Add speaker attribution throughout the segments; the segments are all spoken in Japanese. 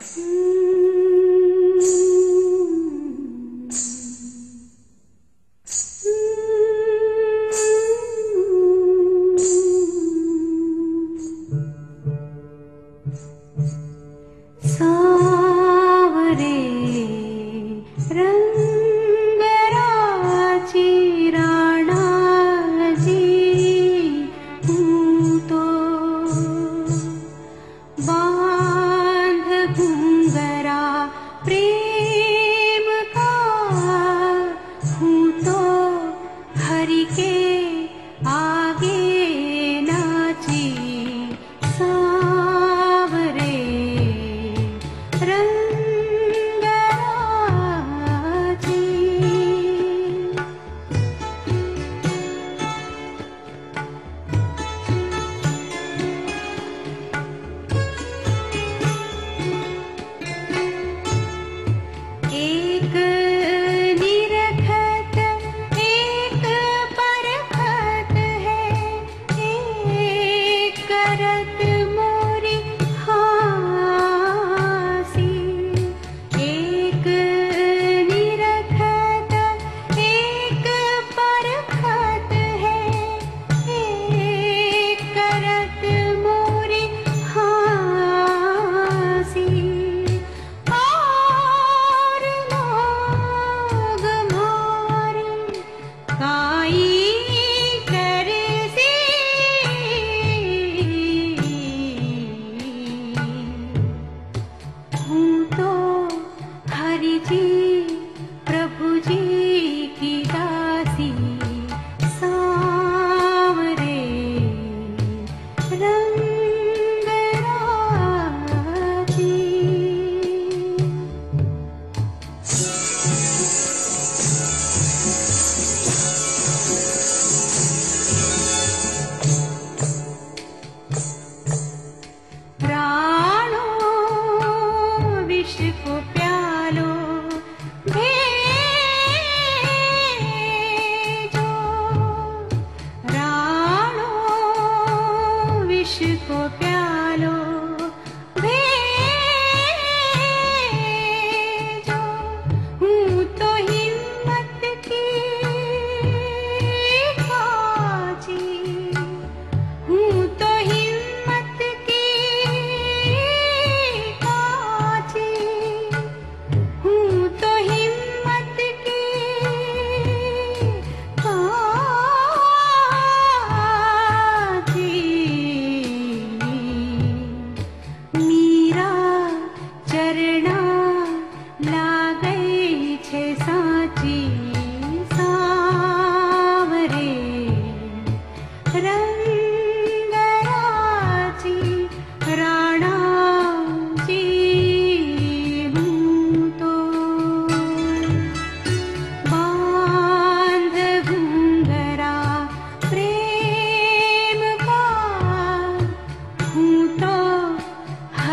Speaker 1: うん。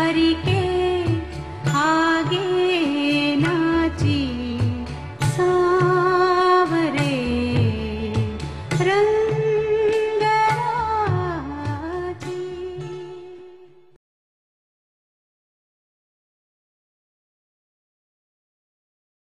Speaker 1: हरि के